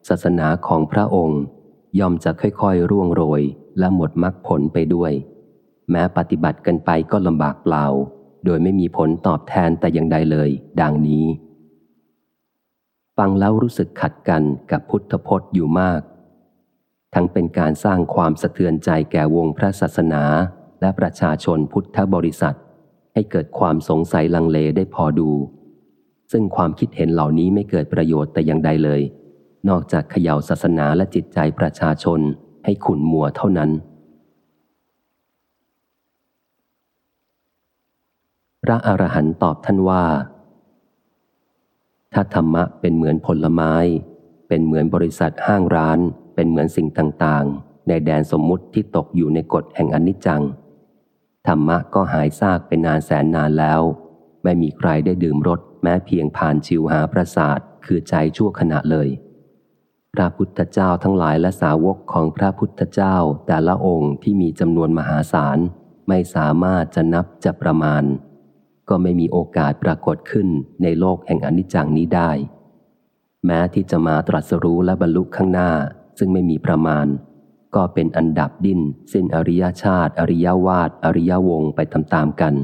ศาสนาของพระองค์ย่อมจะค่อยๆ ร่วงโรยและหมดมรรคผลไปด้วย แม้ปฏิบัติกันไปก็ลำบากเปล่า โดยไม่มีผลตอบแทนแต่อย่างใดเลย ดังนี้ ฟังแล้วรู้สึกขัดกันกับพุทธพจน์อยู่มาก ทั้งเป็นการสร้างความสะเทือนใจแก่วงพระศาสนา และประชาชนพุทธบริษัท ให้เกิดความสงสัยลังเลได้พอดู ซึ่งความคิดเห็นเหล่านี้ไม่เกิดประโยชน์แต่อย่างใดเลย นอกจากเขย่าศาสนาและจิตใจประชาชนให้ขุนมัวเท่านั้น พระอรหันต์ตอบท่านว่า ถ้าธรรมะเป็นเหมือนผลไม้ เป็นเหมือนบริษัทห้างร้าน เป็นเหมือนสิ่งต่างๆ ในแดนสมมุติที่ตกอยู่ในกฎแห่งอนิจจัง ธรรมะก็หายซากเป็นนานแสนนานแล้ว ไม่มีใครได้ดื่มรสแม้เพียงผ่านชิวหาประสาท คือใจชั่วขณะเลย พระพุทธเจ้าทั้งหลายและสาวกของพระพุทธเจ้าแต่ละองค์ที่มีจำนวนมหาศาลไม่สามารถจะนับจะประมาณ ก็ไม่มีโอกาสปรากฏขึ้นในโลกแห่งอนิจจังนี้ได้ แม้ที่จะมาตรัสรู้และบรรลุข้างหน้า ซึ่งไม่มีประมาณ ก็เป็นอันดับดิ้นสิ้นอริยชาติ อริยวาดอริยวงไปตามๆกัน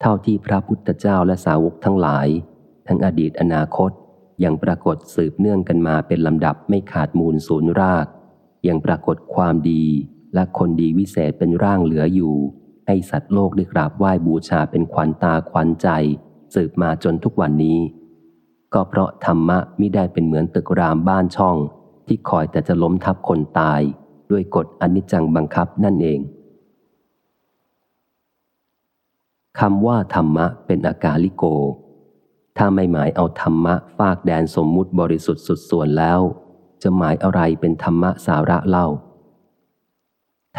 เท่าที่พระพุทธเจ้าและสาวกทั้งหลาย ทั้งอดีตอนาคตยังปรากฏสืบเนื่องกันมาเป็นลำดับไม่ขาดมูลศูนย์ราก ยังปรากฏความดีและคนดีวิเศษเป็นร่างเหลืออยู่ ให้สัตว์โลกได้กราบไหว้บูชาเป็นขวัญตาขวัญใจ สืบมาจนทุกวันนี้ ก็เพราะธรรมะมิได้เป็นเหมือนตึกรามบ้านช่อง ที่คอยแต่จะล้มทับคนตาย ด้วยกฎอนิจจังบังคับนั่นเองคำว่าธรรมะเป็นอากาลิโก ถ้าไม่หมายเอาธรรมะฝากแดนสมมุติบริสุทธิ์สุดส่วนแล้ว จะหมายอะไรเป็นธรรมะสาระเล่า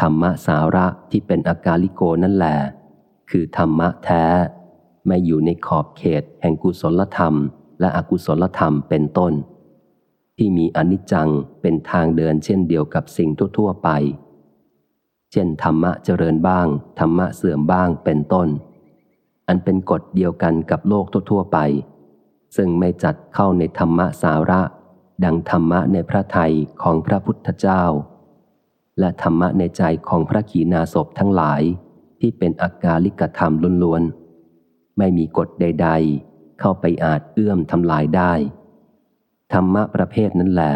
ธรรมะสาระที่เป็นอากาลิโกนั่นแหละคือธรรมะแท้ ไม่อยู่ในขอบเขตแห่งกุศลธรรม และอกุศลธรรมเป็นต้น ที่มีอนิจจังเป็นทางเดินเช่นเดียวกับสิ่งทั่วๆไป เช่นธรรมะเจริญบ้าง ธรรมะเสื่อมบ้างเป็นต้น อันเป็นกฎเดียวกันกับโลกทั่วๆไป ซึ่งไม่จัดเข้าในธรรมะสาระ ดังธรรมะในพระไทยของพระพุทธเจ้า และธรรมะในใจของพระขีณาสพทั้งหลาย ที่เป็นอากาลิกธรรมล้วนๆ ไม่มีกฎใด ๆ เข้าไปอาจเอื้อมทำลายได้ ธรรมะประเภทนั้นแหละ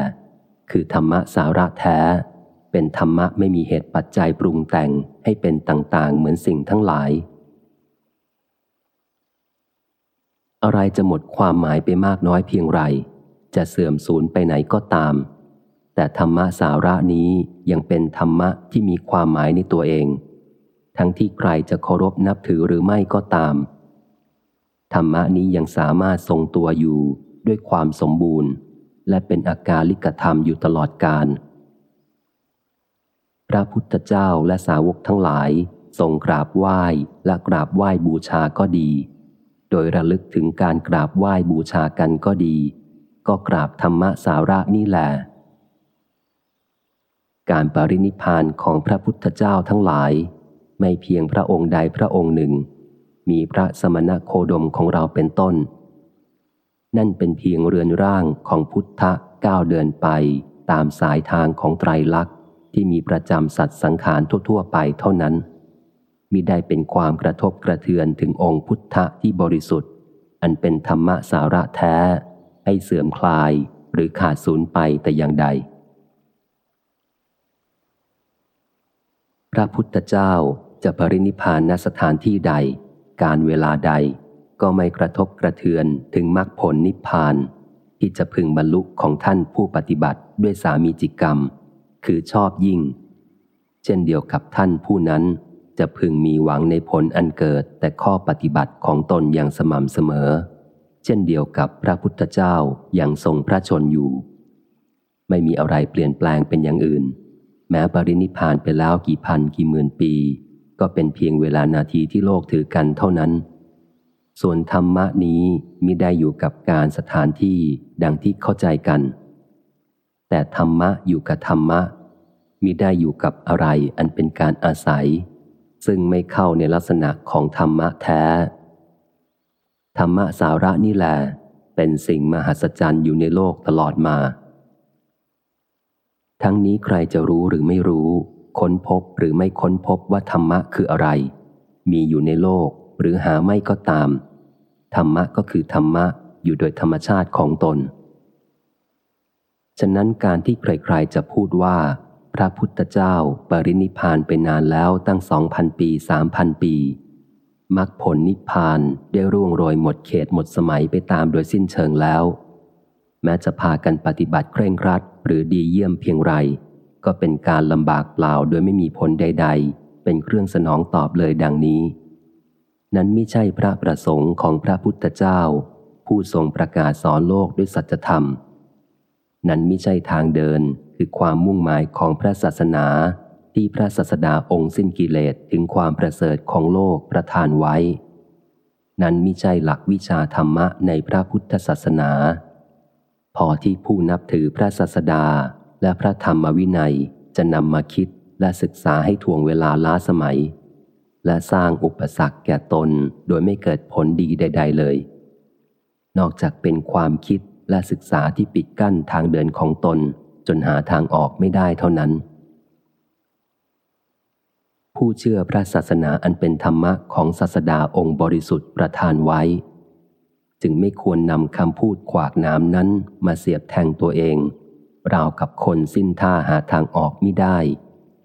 คือธรรมะสาระแท้ เป็นธรรมะไม่มีเหตุปัจจัยปรุงแต่งให้เป็นต่างๆ เหมือนสิ่งทั้งหลาย อะไรจะหมดความหมายไปมากน้อยเพียงไร จะเสื่อมสูญไปไหนก็ตาม แต่ธรรมะสาระนี้ยังเป็นธรรมะที่มีความหมายในตัวเอง ทั้งที่ใครจะเคารพนับถือหรือไม่ก็ตาม ธรรมะนี้ยังสามารถทรงตัวอยู่ด้วยความสมบูรณ์ และเป็นอาการลิกธรรมอยู่ตลอดกาลพระพุทธเจ้าและสาวกทั้งหลายทรงกราบไหว้และกราบไหว้บูชาก็ดี โดยระลึกถึงการกราบไหว้บูชากันก็ดี ก็กราบธรรมะสาระนี่แหละ การปรินิพานของพระพุทธเจ้าทั้งหลาย ไม่เพียงพระองค์ใดพระองค์หนึ่ง มีพระสมณโคดมของเราเป็นต้น นั่นเป็นเพียงเรือนร่างของพุทธะก้าวเดินไปตามสายทางของไตรลักษณ์ที่มีประจำสัตว์สังขารทั่ว ๆ ไปเท่านั้นมิได้เป็นความกระทบกระเทือนถึงองค์พุทธะที่บริสุทธิ์ อันเป็นธรรมะสาระแท้ ให้เสื่อมคลายหรือขาดสูญไปแต่อย่างใด พ ระพุทธเจ้าจะปรินิพานณสถานที่ใด การเวลาใดก็ไม่กระทบกระเทือนถึงมรรคผลนิพพาน ที่จะพึงบรรลุของท่านผู้ปฏิบัติด้วยสามีจิกรรม คือชอบยิ่ง เช่นเดียวกับท่านผู้นั้น จะพึงมีหวังในผลอันเกิดแต่ข้อปฏิบัติของตนอย่างสม่ำเสมอ เช่นเดียวกับพระพุทธเจ้าอย่างทรงพระชนอยู่ ไม่มีอะไรเปลี่ยนแปลงเป็นอย่างอื่น แม้ปรินิพานไปแล้วกี่พันกี่หมื่นปี ก็เป็นเพียงเวลานาทีที่โลกถือกันเท่านั้น ส่วนธรรมะนี้มิได้อยู่กับการสถานที่ดังที่เข้าใจกัน แต่ธรรมะอยู่กับธรรมะมิได้อยู่กับอะไรอันเป็นการอาศัย ซึ่งไม่เข้าในลักษณะของธรรมะแท้ ธรรมะสาระนี่แหละเป็นสิ่งมหัศจรรย์อยู่ในโลกตลอดมา ทั้งนี้ใครจะรู้หรือไม่รู้ ค้นพบหรือไม่ค้นพบว่าธรรมะคืออะไร มีอยู่ในโลกหรือหาไม่ก็ตาม ธรรมะก็คือธรรมะอยู่โดยธรรมชาติของตน ฉะนั้นการที่ใครๆจะพูดว่า พระพุทธเจ้าปรินิพานไปนานแล้วตั้งสองพันปีสามพันปีมรรคผลนิพพานได้ร่วงโรยหมดเขตหมดสมัยไปตามโดยสิ้นเชิงแล้ว แม้จะพากันปฏิบัติเคร่งครัด หรือดีเยี่ยมเพียงไร ก็เป็นการลำบากเปล่าโดยไม่มีผลใด ๆ เป็นเครื่องสนองตอบเลยดังนี้ นั้นไม่ใช่พระประสงค์ของพระพุทธเจ้า ผู้ทรงประกาศสอนโลกด้วยสัจธรรม นั้นไม่ใช่ทางเดินคือความมุ่งหมายของพระศาสนาที่พระศาสดาองค์สิ้นกิเลสถึงความประเสริฐของโลกประทานไว้ นั้นมิใช่หลักวิชาธรรมะในพระพุทธศาสนา พอที่ผู้นับถือพระศาสดาและพระธรรมวินัยจะนำมาคิดและศึกษาให้ทวงเวลาล้าสมัย และสร้างอุปสรรคแก่ตนโดยไม่เกิดผลดีใด ๆ เลย นอกจากเป็นความคิดและศึกษาที่ปิดกั้นทางเดินของตนจนหาทางออกไม่ได้เท่านั้น ผู้เชื่อพระศาสนาอันเป็นธรรมะของศาสดาองค์บริสุทธิ์ประทานไว้ จึงไม่ควรนำคำพูดขวากน้ำนั้นมาเสียบแทงตัวเอง ราวกับคนสิ้นท่าหาทางออกไม่ได้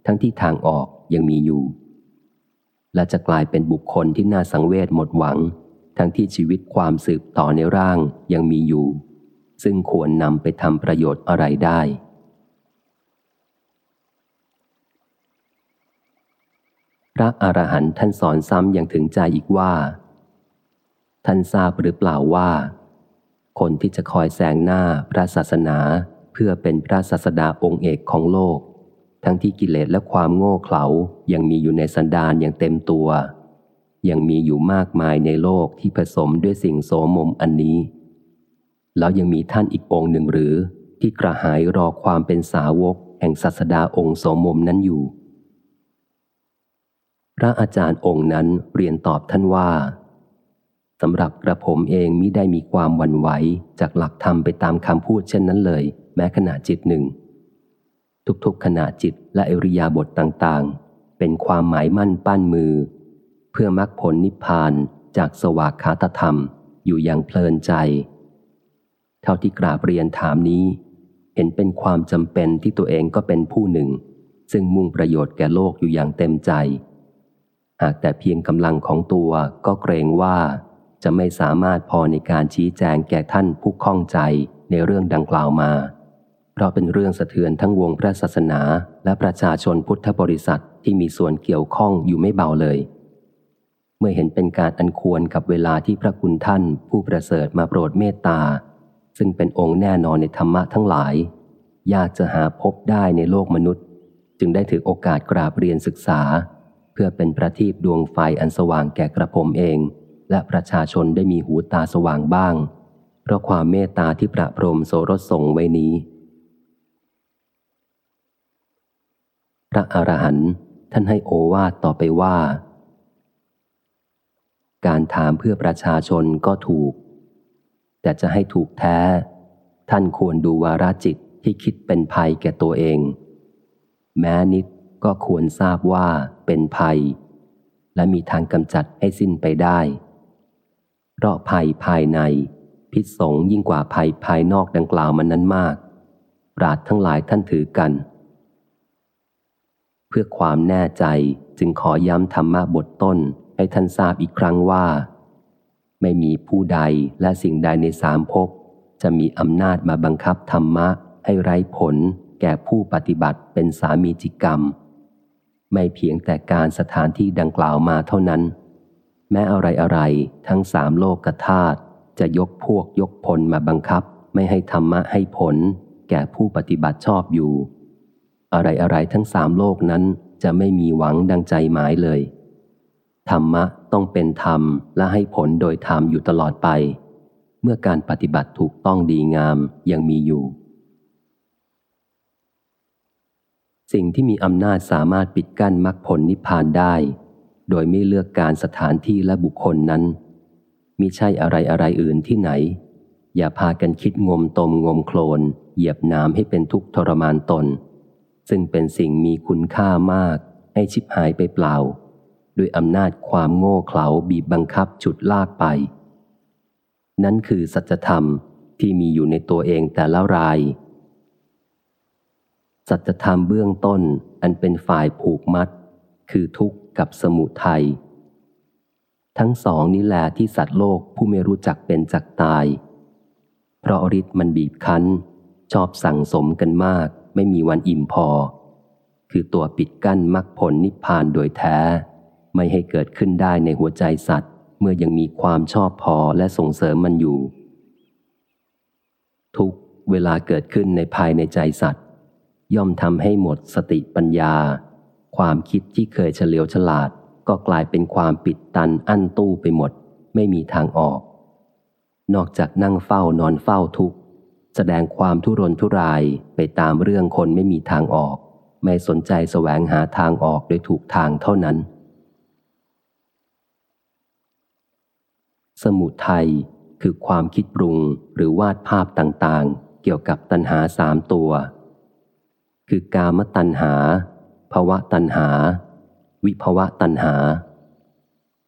ทั้งที่ทางออกยังมีอยู่ และจะกลายเป็นบุคคลที่น่าสังเวชหมดหวัง ทั้งที่ชีวิตความสืบต่อในร่างยังมีอยู่ ซึ่งควรนำไปทำประโยชน์อะไรได้ พระอรหันต์ท่านสอนซ้ำอย่างถึงใจอีกว่า ท่านทราบหรือเปล่าว่า คนที่จะคอยแสงหน้าพระศาสนาเพื่อเป็นพระศาสดาองค์เอกของโลก ทั้งที่กิเลสและความโง่เขลายังมีอยู่ในสันดานอย่างเต็มตัว ยังมีอยู่มากมายในโลกที่ผสมด้วยสิ่งโสมมอันนี้ แล้วยังมีท่านอีกองค์หนึ่งหรือ ที่กระหายรอความเป็นสาวกแห่งศาสดาองค์โสมมนั้นอยู่ พระอาจารย์องค์นั้นเรียนตอบท่านว่า สำหรับกระผมเองมิได้มีความวันไหวจากหลักธรรมไปตามคำพูดเช่นนั้นเลย แม้ขณะจิตหนึ่ง ทุกๆขณะจิตและอริยาบทต่างๆ เป็นความหมายมั่นปั้นมือ เพื่อมรรคผลนิพพานจากสวากขาตธรรมอยู่อย่างเพลินใจ เท่าที่กราบเรียนถามนี้ เห็นเป็นความจำเป็นที่ตัวเองก็เป็นผู้หนึ่ง ซึ่งมุ่งประโยชน์แก่โลกอยู่อย่างเต็มใจ หากแต่เพียงกำลังของตัวก็เกรงว่า จะไม่สามารถพอในการชี้แจงแก่ท่านผู้ข้องใจในเรื่องดังกล่าวมา เพราะเป็นเรื่องสะเทือนทั้งวงพระศาสนาและประชาชนพุทธบริษัทที่มีส่วนเกี่ยวข้องอยู่ไม่เบาเลย เมื่อเห็นเป็นการอันควรกับเวลาที่พระคุณท่านผู้ประเสริฐมาโปรดเมตตา ซึ่งเป็นองค์แน่นอนในธรรมะทั้งหลาย ยากจะหาพบได้ในโลกมนุษย์ จึงได้ถือโอกาสกราบเรียนศึกษา เพื่อเป็นประทีปดวงไฟอันสว่างแก่กระผมเอง และประชาชนได้มีหูตาสว่างบ้าง เพราะความเมตตาที่ประพรมโสรสส่งไว้นี้ พระอรหันต์ท่านให้โอวาทต่อไปว่า การถามเพื่อประชาชนก็ถูก แต่จะให้ถูกแท้ ท่านควรดูวาราจิตที่คิดเป็นภัยแก่ตัวเอง แม้นิดก็ควรทราบว่าเป็นภัย และมีทางกำจัดให้สิ้นไปได้ เพราะภัยภายใน พิษสงยิ่งกว่าภัยภายนอกดังกล่าวมันนั้นมาก ปราดทั้งหลายท่านถือกัน เพื่อความแน่ใจจึงขอย้ำธรรมะบทต้นให้ท่านทราบอีกครั้งว่า ไม่มีผู้ใดและสิ่งใดในสามภพจะมีอำนาจมาบังคับธรรมะให้ไร้ผลแก่ผู้ปฏิบัติเป็นสามีจิกรรม ไม่เพียงแต่การสถานที่ดังกล่าวมาเท่านั้น แม้อะไรอะไรทั้งสามโลกธาตุจะยกพวกยกพลมาบังคับ ไม่ให้ธรรมะให้ผล แก่ผู้ปฏิบัติชอบอยู่ อะไรอะไรทั้งสามโลกนั้นจะไม่มีหวังดังใจหมายเลย ธรรมะต้องเป็นธรรมและให้ผลโดยธรรมอยู่ตลอดไป เมื่อการปฏิบัติถูกต้องดีงามยังมีอยู่ สิ่งที่มีอำนาจสามารถปิดกั้นมรรคผลนิพพานได้ โดยไม่เลือกการสถานที่และบุคคลนั้นมิใช่อะไรอะไรอื่นที่ไหน อย่าพากันคิดงมตมงมโคลน เหยียบน้ำให้เป็นทุกข์ทรมานตน ซึ่งเป็นสิ่งมีคุณค่ามาก ให้ชิบหายไปเปล่า ด้วยอำนาจความโง่เขลาบีบบังคับฉุดลากไป นั่นคือสัจธรรมที่มีอยู่ในตัวเองแต่ละราย สัจธรรมเบื้องต้นอันเป็นฝ่ายผูกมัด คือทุกข์ กับสมุทัยทั้งสองนี้แหละที่สัตว์โลกผู้ไม่รู้จักเป็นจักตาย เพราะอริษมันบีบคั้น ชอบสั่งสมกันมาก ไม่มีวันอิ่มพอ คือตัวปิดกั้นมรรคผลนิพพานโดยแท้ ไม่ให้เกิดขึ้นได้ในหัวใจสัตว์ เมื่อยังมีความชอบพอและส่งเสริมมันอยู่ ทุกเวลาเกิดขึ้นในภายในใจสัตว์ ย่อมทำให้หมดสติปัญญา ความคิดที่เคยเฉลียวฉลาด ก็กลายเป็นความปิดตันอั้นตู้ไปหมด ไม่มีทางออก นอกจากนั่งเฝ้านอนเฝ้าทุกแสดงความทุรนทุรายไปตามเรื่องคนไม่มีทางออก ไม่สนใจแสวงหาทางออกโดยถูกทางเท่านั้น สมุทัยคือความคิดปรุงหรือวาดภาพต่างๆ เกี่ยวกับตัณหาสามตัว คือกามตัณหา ภวะตัณหา วิภวะตัณหา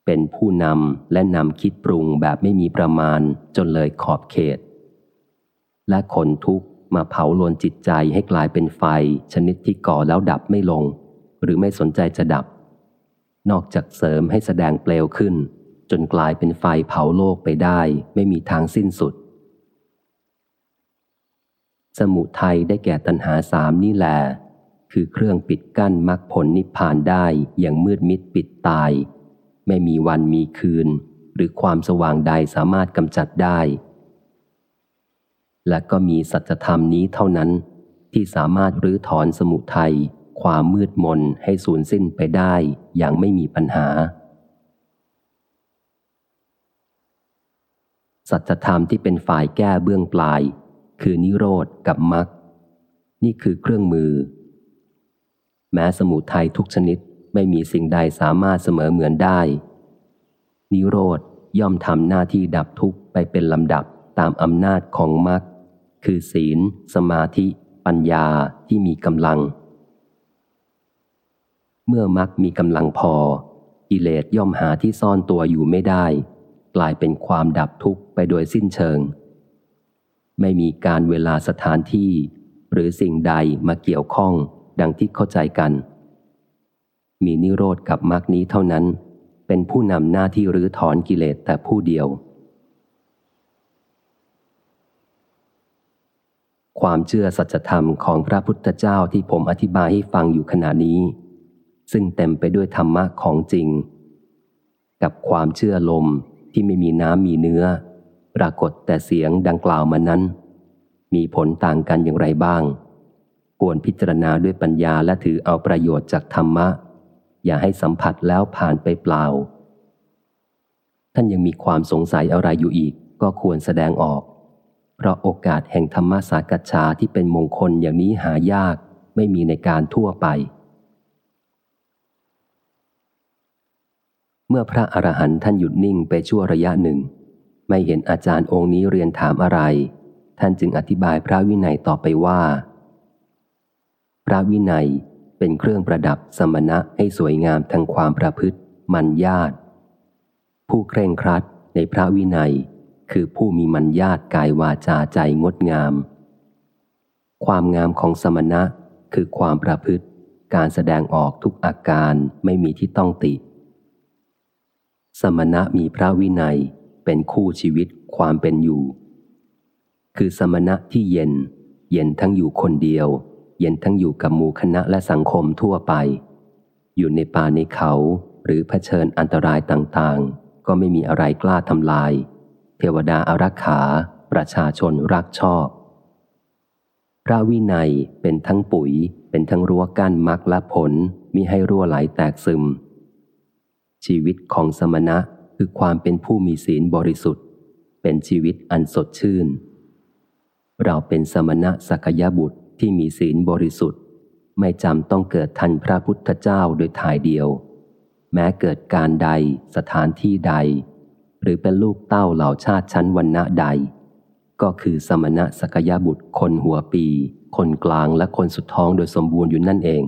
เป็นผู้นำและนำคิดปรุงแบบไม่มีประมาณจนเลยขอบเขต และขนทุกข์มาเผาลวนจิตใจให้กลายเป็นไฟ ชนิดที่ก่อแล้วดับไม่ลง หรือไม่สนใจจะดับ นอกจากเสริมให้แสดงเปลวขึ้น จนกลายเป็นไฟเผาโลกไปได้ ไม่มีทางสิ้นสุด สมุทัยได้แก่ตัณหาสามนี่แหละ คือเครื่องปิดกั้นมรรคผลนิพพานได้อย่างมืดมิดปิดตาย ไม่มีวันมีคืน หรือความสว่างใดสามารถกำจัดได้ และก็มีสัจธรรมนี้เท่านั้น ที่สามารถรื้อถอนสมุทัยความมืดมนให้สูญสิ้นไปได้อย่างไม่มีปัญหา สัจธรรมที่เป็นฝ่ายแก้เบื้องปลาย คือนิโรธกับมรรคนี่คือเครื่องมือ แม้สมุทัยทุกชนิดไม่มีสิ่งใดสามารถเสมอเหมือนได้ นิโรธย่อมทำหน้าที่ดับทุกข์ไปเป็นลำดับตามอำนาจของมรรคคือศีล สมาธิ ปัญญาที่มีกำลัง เมื่อมรรคมีกำลังพอ กิเลสย่อมหาที่ซ่อนตัวอยู่ไม่ได้ กลายเป็นความดับทุกข์ไปโดยสิ้นเชิง ไม่มีการเวลาสถานที่ หรือสิ่งใดมาเกี่ยวข้อง ดังที่เข้าใจกัน มีนิโรธกับมรรคนี้เท่านั้น เป็นผู้นำหน้าที่รื้อถอนกิเลสแต่ผู้เดียว ความเชื่อสัจธรรมของพระพุทธเจ้าที่ผมอธิบายให้ฟังอยู่ขณะนี้ ซึ่งเต็มไปด้วยธรรมะของจริง กับความเชื่อลมที่ไม่มีน้ำมีเนื้อ ปรากฏแต่เสียงดังกล่าวมานั้น มีผลต่างกันอย่างไรบ้าง ควรพิจารณาด้วยปัญญาและถือเอาประโยชน์จากธรรมะ อย่าให้สัมผัสแล้วผ่านไปเปล่า ท่านยังมีความสงสัยอะไรอยู่อีก ก็ควรแสดงออก เพราะโอกาสแห่งธรรมสากัจฉาที่เป็นมงคลอย่างนี้หายากไม่มีในการทั่วไป เมื่อพระอรหันต์ท่านหยุดนิ่งไปชั่วระยะหนึ่ง ไม่เห็นอาจารย์องค์นี้เรียนถามอะไร ท่านจึงอธิบายพระวินัยต่อไปว่า พระวินัยเป็นเครื่องประดับสมณะให้สวยงามทางความประพฤติ มัญญาตผู้เคร่งครัดในพระวินัย คือผู้มีมัญญาตกายวาจาใจงดงาม ความงามของสมณะคือความประพฤติ การแสดงออกทุกอาการไม่มีที่ต้องติ สมณะมีพระวินัยเป็นคู่ชีวิตความเป็นอยู่ คือสมณะที่เย็น เย็นทั้งอยู่คนเดียว ย็นทั้งอยู่กับหมู่คณะและสังคมทั่วไป อยู่ในป่าในเขาหรือเผชิญอันตรายต่างๆ ก็ไม่มีอะไรกล้าทำลาย เทวดาอารักขา ประชาชนรักชอบ พระวินัยเป็นทั้งปุ๋ย เป็นทั้งรั้วกั้นมรรคและผลมิให้รั่วไหลแตกซึม ชีวิตของสมณะคือความเป็นผู้มีศีลบริสุทธิ์ เป็นชีวิตอันสดชื่น เราเป็นสมณะสักยบุตร ที่มีศีลบริสุทธิ์ ไม่จำต้องเกิดทันพระพุทธเจ้าโดยถ่ายเดียว แม้เกิดการใดสถานที่ใด หรือเป็นลูกเต้าเหล่าชาติชั้นวันณะใด ก็คือสมณะสกยบุตรคนหัวปี คนกลางและคนสุดท้องโดยสมบูรณ์อยู่นั่นเอง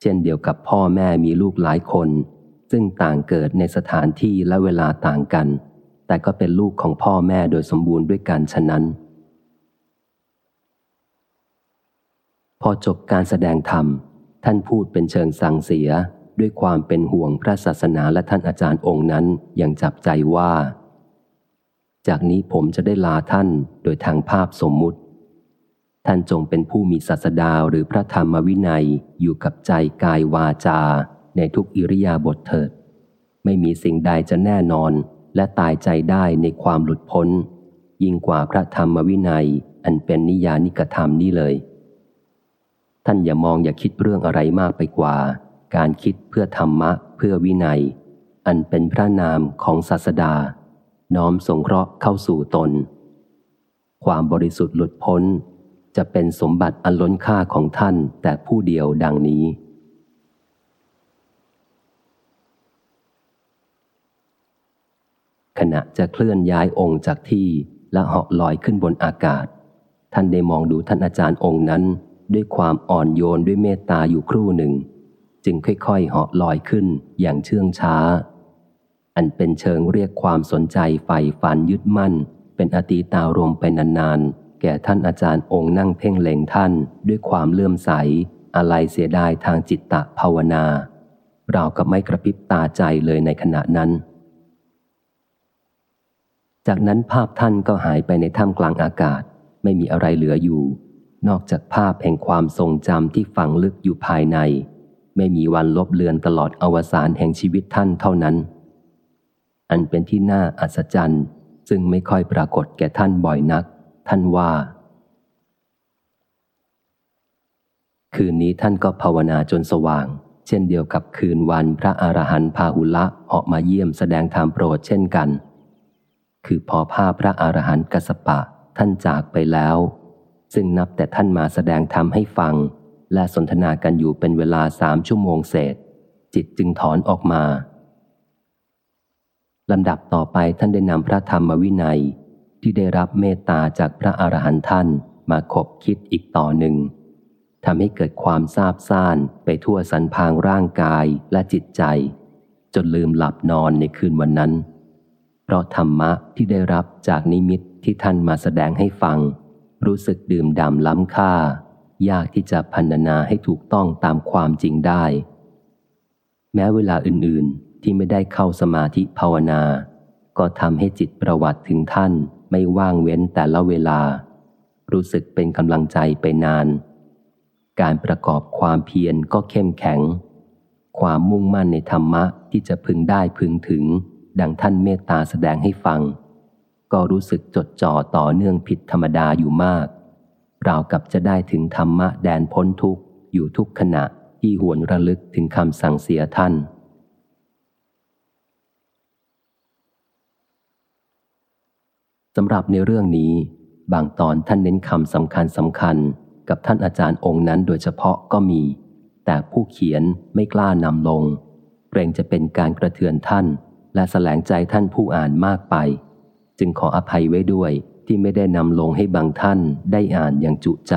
เช่นเดียวกับพ่อแม่มีลูกหลายคน ซึ่งต่างเกิดในสถานที่และเวลาต่างกัน แต่ก็เป็นลูกของพ่อแม่โดยสมบูรณ์ด้วยกันฉะนั้น พอจบการแสดงธรรม ท่านพูดเป็นเชิงสั่งเสียด้วยความเป็นห่วงพระศาสนาและท่านอาจารย์องค์นั้นอย่างจับใจว่า จากนี้ผมจะได้ลาท่านโดยทางภาพสมมุติ ท่านจงเป็นผู้มีศาสดาหรือพระธรรมวินัยอยู่กับใจกายวาจา ในทุกอิริยาบถเถิด ไม่มีสิ่งใดจะแน่นอนและตายใจได้ในความหลุดพ้น ยิ่งกว่าพระธรรมวินัยอันเป็นนิยานิกธรรมนี้เลย ท่านอย่ามองอย่าคิดเรื่องอะไรมากไปกว่า การคิดเพื่อธรรมะ เพื่อวินัย อันเป็นพระนามของศาสดา น้อมสงเคราะห์เข้าสู่ตน ความบริสุทธิ์หลุดพ้น จะเป็นสมบัติอันล้นค่าของท่านแต่ผู้เดียวดังนี้ ขณะจะเคลื่อนย้ายองค์จากที่และเหาะลอยขึ้นบนอากาศ ท่านได้มองดูท่านอาจารย์องค์นั้น ด้วยความอ่อนโยนด้วยเมตตาอยู่ครู่หนึ่ง จึงค่อยๆเหาะลอยขึ้นอย่างเชื่องช้า อันเป็นเชิงเรียกความสนใจใฝ่ฝันยึดมั่น เป็นอตีตารมไปนานๆ แก่ท่านอาจารย์องค์นั่งเพ่งเล็งท่านด้วยความเลื่อมใส อะไรเสียดายทางจิตตะภาวนา เรากับไม่กระพริบตาใจเลยในขณะนั้น จากนั้นภาพท่านก็หายไปในถ้ำกลางอากาศ ไม่มีอะไรเหลืออยู่ นอกจากภาพแห่งความทรงจำที่ฝังลึกอยู่ภายใน ไม่มีวันลบเลือนตลอดอวสานแห่งชีวิตท่านเท่านั้น อันเป็นที่น่าอัศจรรย์ซึ่งไม่ค่อยปรากฏแก่ท่านบ่อยนัก ท่านว่า คืนนี้ท่านก็ภาวนาจนสว่าง เช่นเดียวกับคืนวันพระอรหันต์พาหุละออกมาเยี่ยมแสดงธรรมโปรดเช่นกัน คือพอภาพพระอรหันต์กสปะท่านจากไปแล้ว ซึ่งนับแต่ท่านมาแสดงธรรมให้ฟัง และสนทนากันอยู่เป็นเวลาสามชั่วโมงเศษ จิตจึงถอนออกมาลำดับต่อไปท่านได้นำพระธรรมวินัย ที่ได้รับเมตตาจากพระอรหันต์ท่านมาคบคิดอีกต่อหนึ่งทำให้เกิดความซาบซ่านไปทั่วสันพางร่างกายและจิตใจ จนลืมหลับนอนในคืนวันนั้น เพราะธรรมะที่ได้รับจากนิมิตที่ท่านมาแสดงให้ฟัง รู้สึกดื่มด่ำล้ำค่า ยากที่จะพันนาให้ถูกต้องตามความจริงได้ แม้เวลาอื่นๆที่ไม่ได้เข้าสมาธิภาวนา ก็ทำให้จิตประวัติถึงท่านไม่ว่างเว้นแต่ละเวลา รู้สึกเป็นกำลังใจไปนาน การประกอบความเพียรก็เข้มแข็ง ความมุ่งมั่นในธรรมะที่จะพึงได้พึงถึง ดังท่านเมตตาแสดงให้ฟัง ก็รู้สึกจดจ่อต่อเนื่องผิดธรรมดาอยู่มากราวกับจะได้ถึงธรรมะแดนพ้นทุกข์อยู่ทุกขณะที่หวนระลึกถึงคำสั่งเสียท่าน สำหรับในเรื่องนี้ บางตอนท่านเน้นคำสำคัญสำคัญกับท่านอาจารย์องค์นั้นโดยเฉพาะก็มี แต่ผู้เขียนไม่กล้านำลง เกรงจะเป็นการกระเทือนท่าน และแสลงใจท่านผู้อ่านมากไป จึงขออภัยไว้ด้วยที่ไม่ได้นำลงให้บางท่านได้อ่านอย่างจุใจ